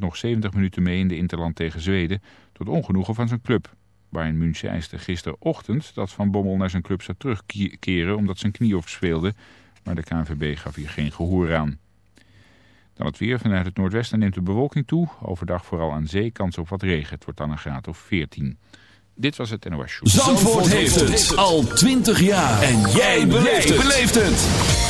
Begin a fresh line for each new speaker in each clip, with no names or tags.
Nog 70 minuten mee in de Interland tegen Zweden, tot ongenoegen van zijn club. Bayern München eiste gisterochtend dat Van Bommel naar zijn club zou terugkeren omdat zijn knie opspeelde, maar de KNVB gaf hier geen gehoor aan. Dan het weer. Vanuit het noordwesten neemt de bewolking toe. Overdag vooral aan zee kans op wat regen. Het wordt dan een graad of 14. Dit was het NOS Show.
Zandvoort, heeft het al 20 jaar. En jij beleeft het.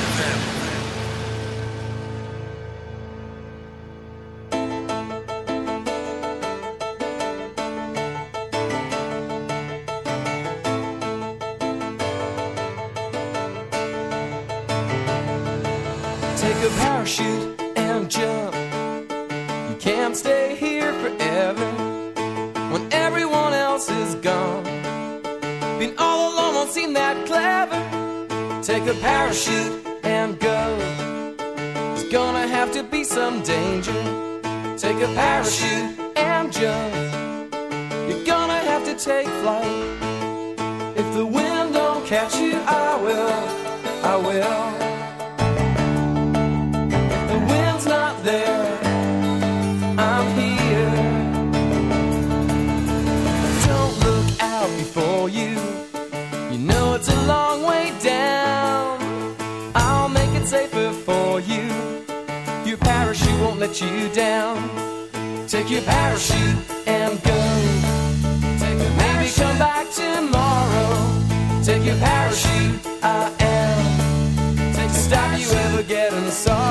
stop you ever getting sorry.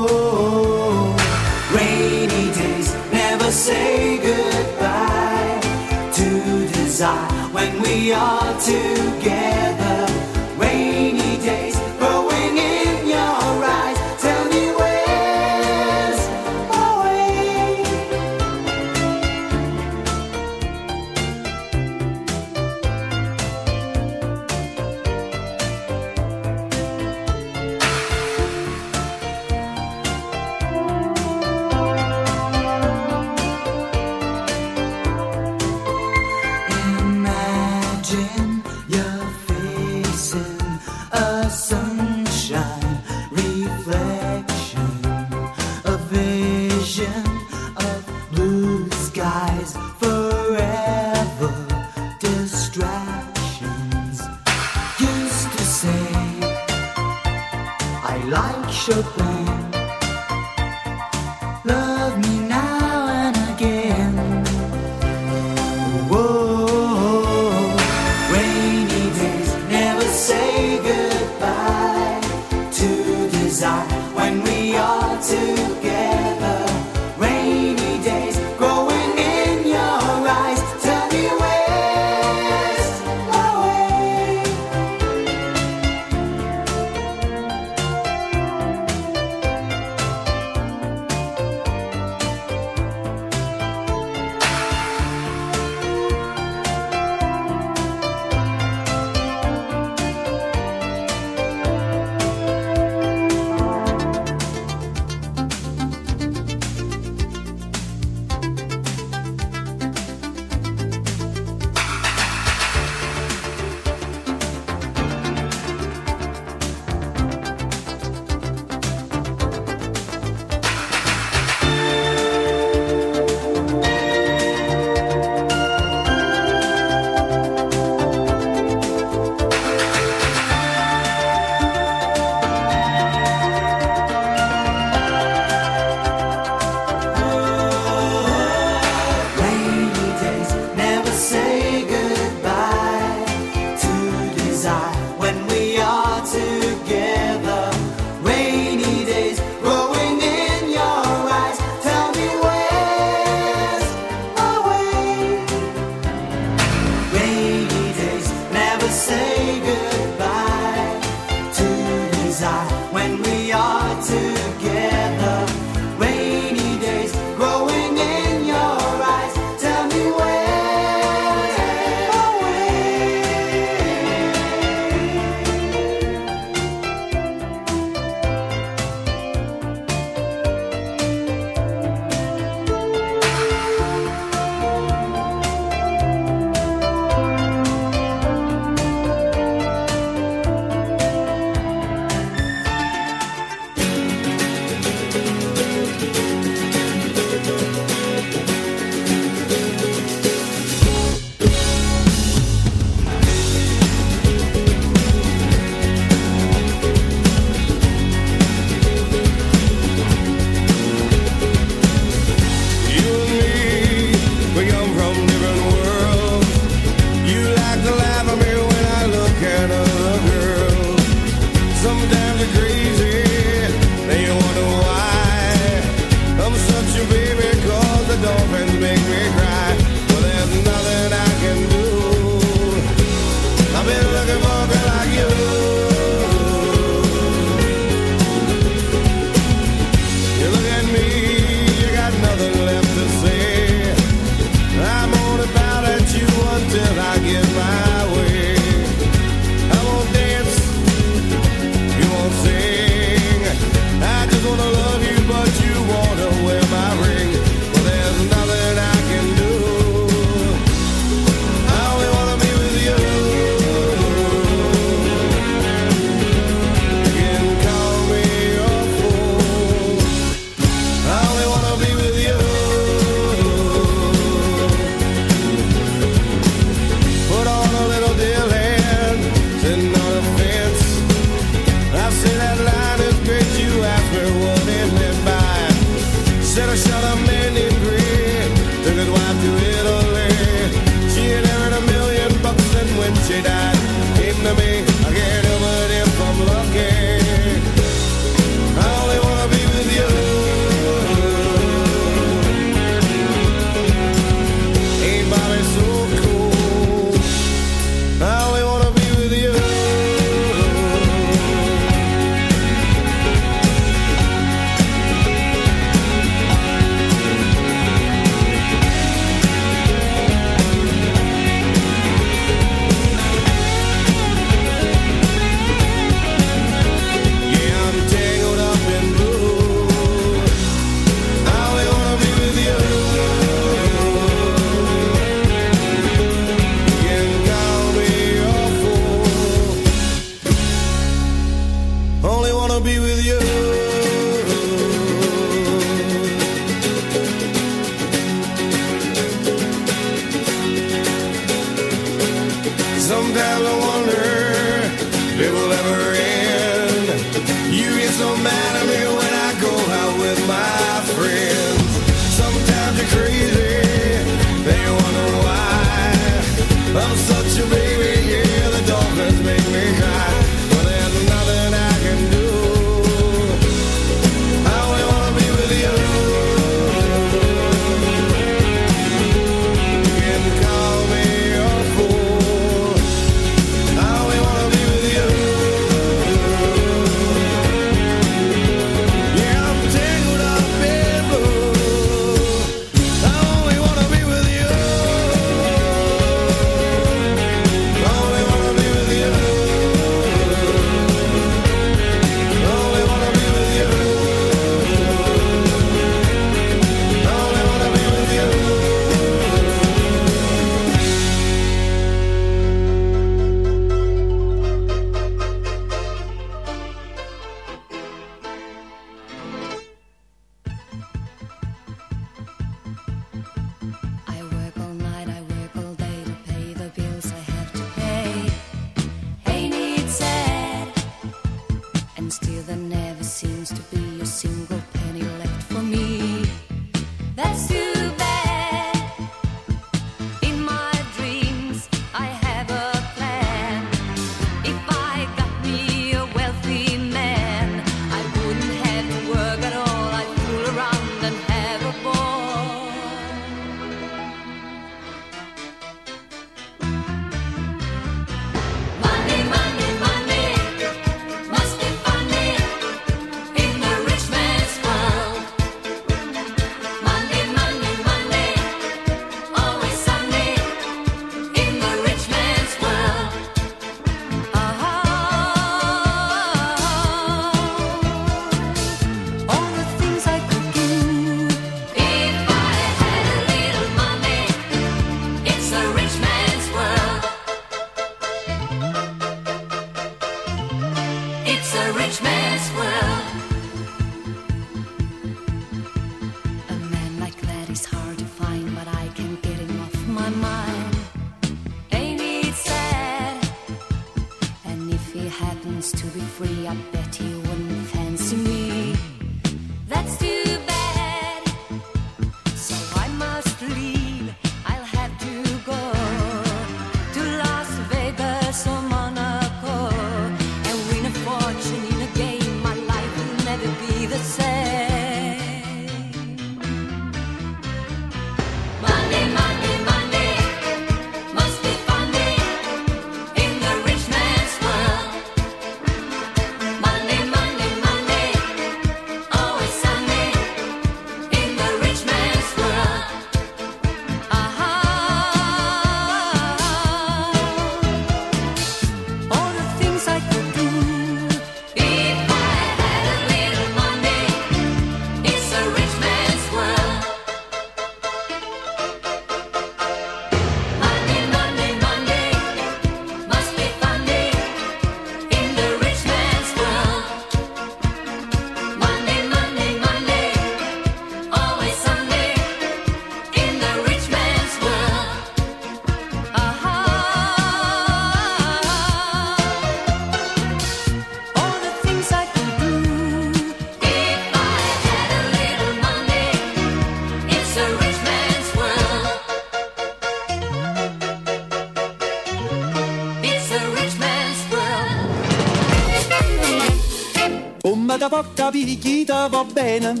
da poca picchita va bene.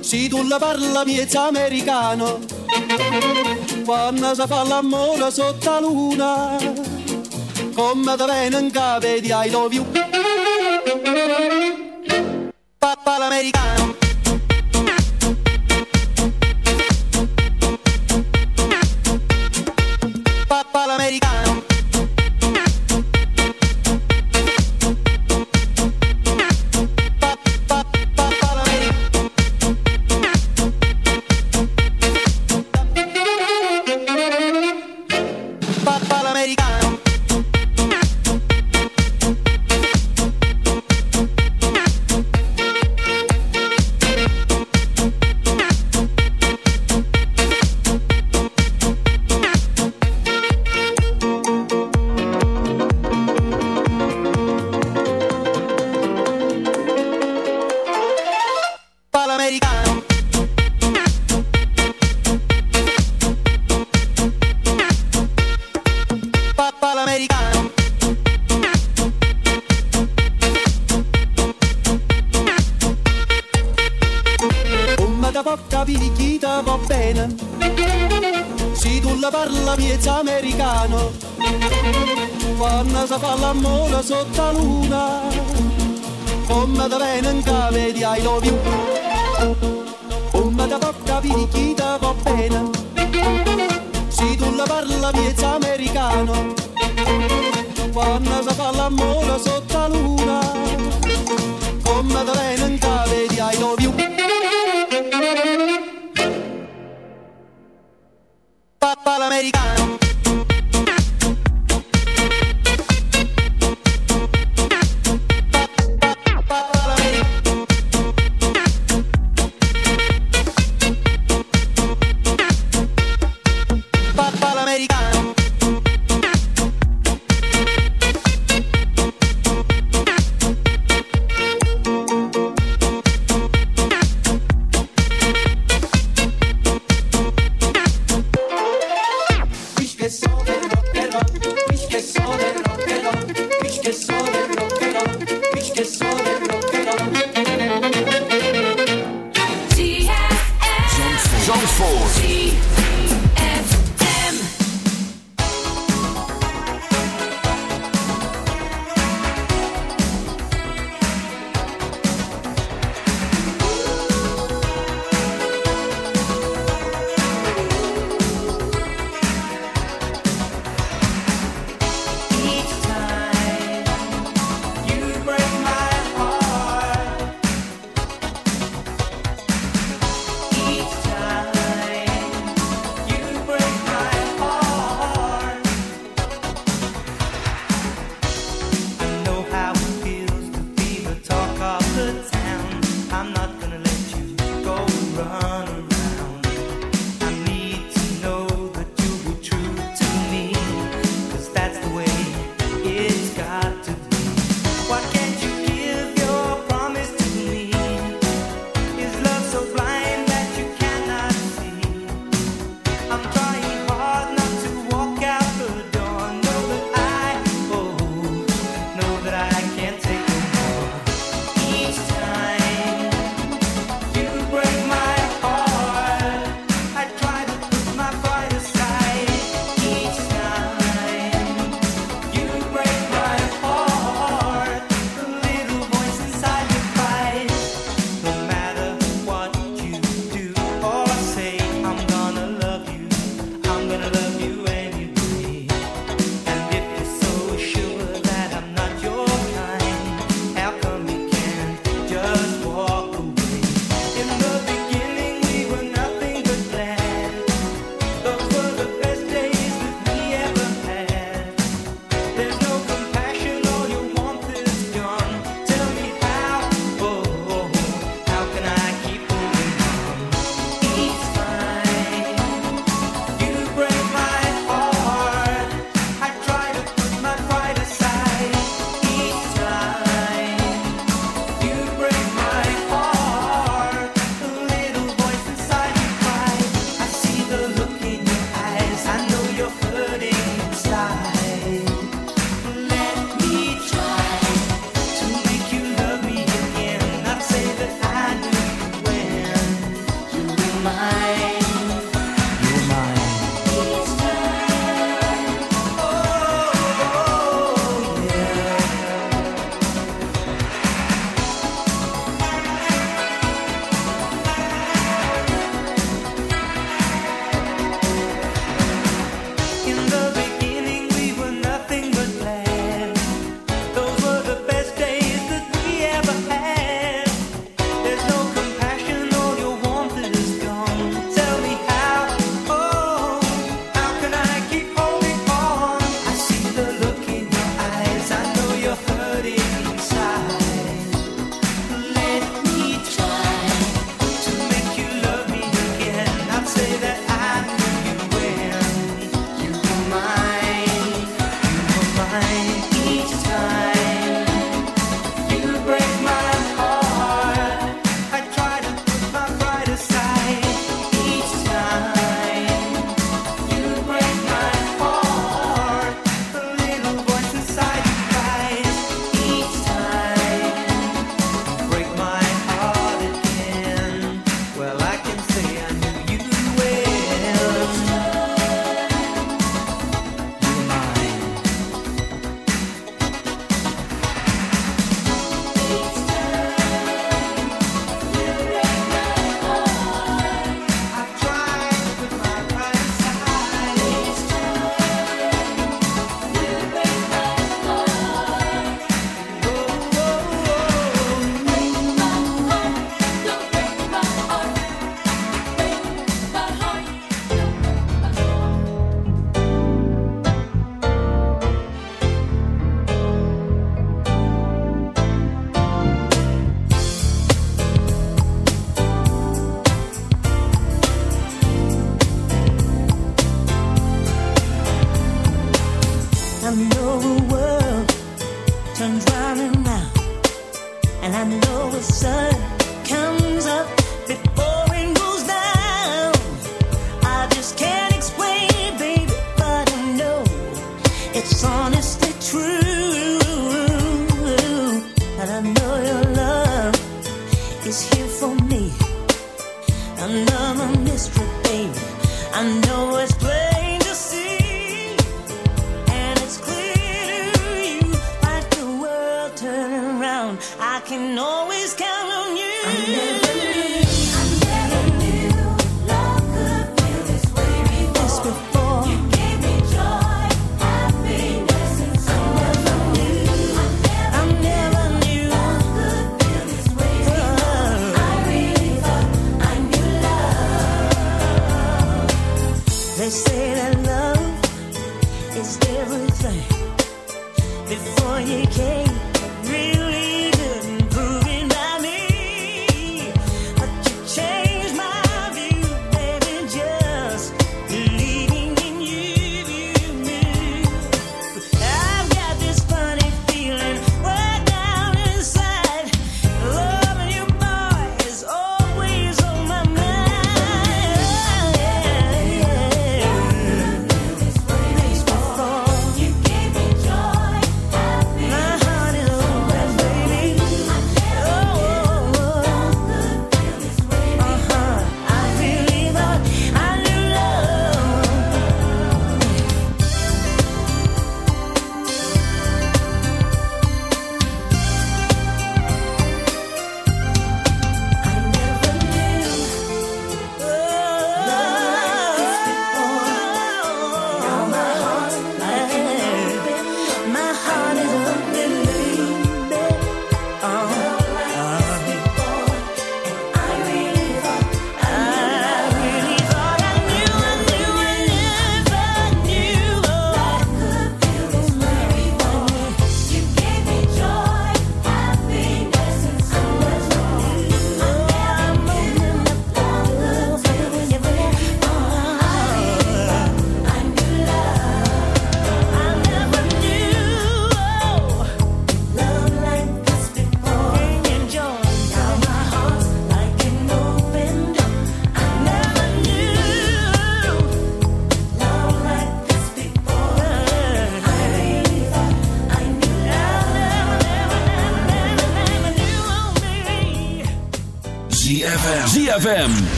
Se tu la parla miezza americano, quando si fa l'amore sotto la luna, come da venen cave di I love you. Papà l'americano.
americano.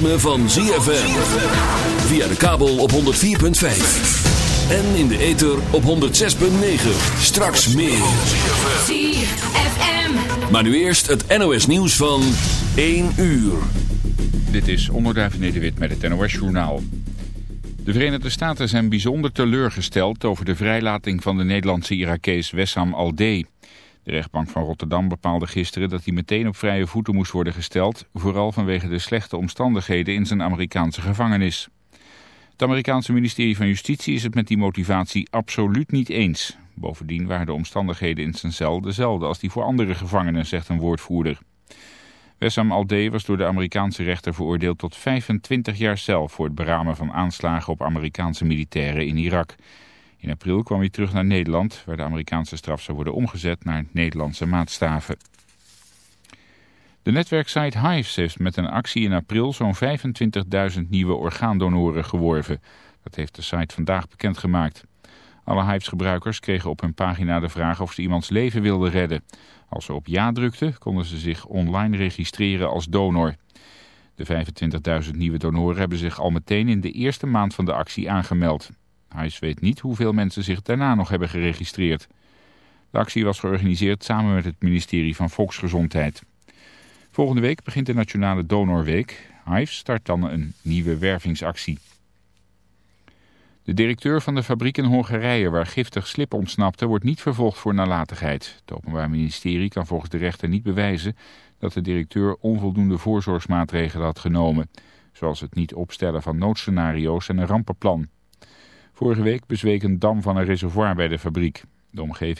Ritme van ZFM. Via de kabel op 104.5. En in de ether op 106.9. Straks meer.
ZFM.
Maar nu eerst het NOS nieuws van 1 uur.
Dit is Onderduif Nederwit met het NOS Journaal. De Verenigde Staten zijn bijzonder teleurgesteld over de vrijlating van de Nederlandse Irakees Wessam Aldé. De rechtbank van Rotterdam bepaalde gisteren dat hij meteen op vrije voeten moest worden gesteld, vooral vanwege de slechte omstandigheden in zijn Amerikaanse gevangenis. Het Amerikaanse ministerie van Justitie is het met die motivatie absoluut niet eens. Bovendien waren de omstandigheden in zijn cel dezelfde als die voor andere gevangenen, zegt een woordvoerder. Wessam Aldé was door de Amerikaanse rechter veroordeeld tot 25 jaar cel voor het beramen van aanslagen op Amerikaanse militairen in Irak. In april kwam hij terug naar Nederland, waar de Amerikaanse straf zou worden omgezet naar Nederlandse maatstaven. De netwerksite Hives heeft met een actie in april zo'n 25.000 nieuwe orgaandonoren geworven. Dat heeft de site vandaag bekendgemaakt. Alle Hives-gebruikers kregen op hun pagina de vraag of ze iemands leven wilden redden. Als ze op ja drukten, konden ze zich online registreren als donor. De 25.000 nieuwe donoren hebben zich al meteen in de eerste maand van de actie aangemeld. Hives weet niet hoeveel mensen zich daarna nog hebben geregistreerd. De actie was georganiseerd samen met het ministerie van Volksgezondheid. Volgende week begint de Nationale Donorweek. Hives start dan een nieuwe wervingsactie. De directeur van de fabriek in Hongarije waar giftig slip ontsnapte wordt niet vervolgd voor nalatigheid. Het Openbaar Ministerie kan volgens de rechter niet bewijzen dat de directeur onvoldoende voorzorgsmaatregelen had genomen. Zoals het niet opstellen van noodscenario's en een rampenplan. Vorige week bezweek een dam van een reservoir bij de fabriek. De omgeving